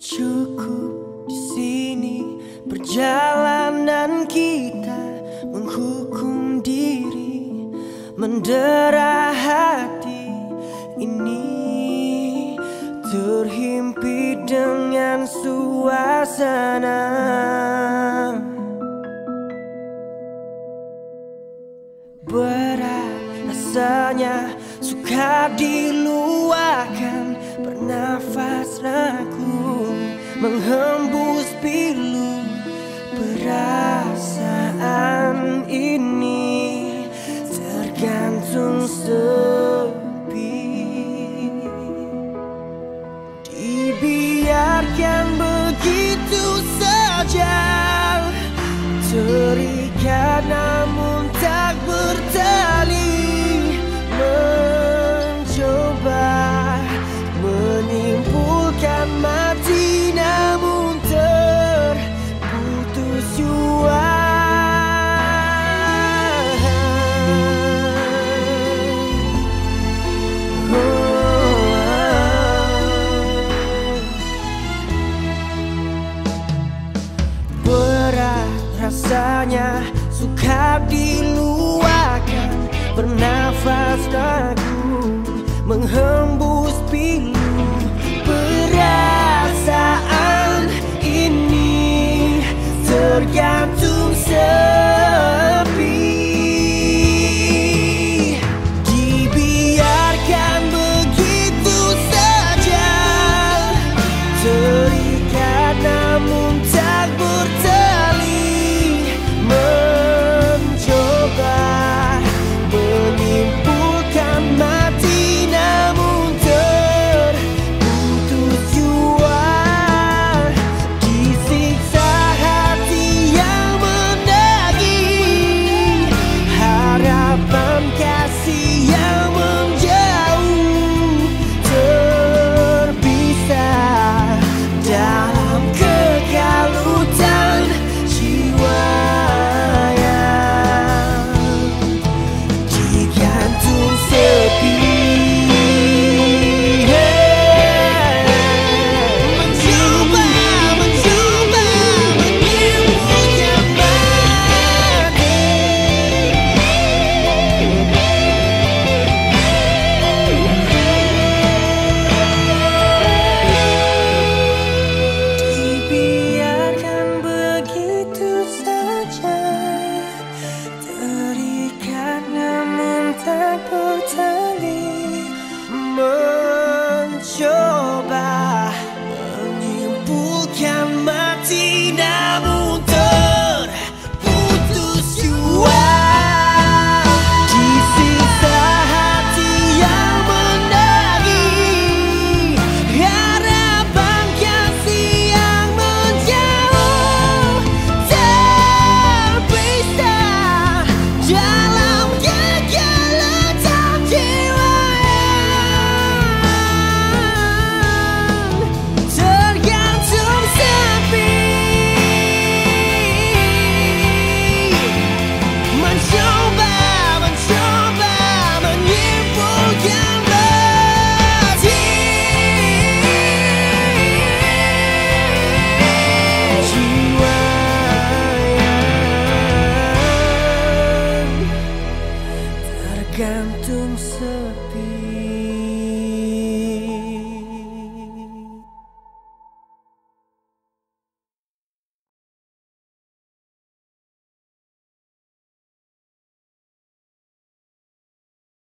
Cukup di sini perjalanan kita menghukum diri, mendera hati ini terhimpit dengan suasana. Berat rasanya suka diluahkan Bernafas ragu menghembus pilu Perasaan ini tergantung sepi Dibiarkan begitu saja Terikat namun rasanya suka diluahkan Bernafas ragu Jiwa tergantung sepi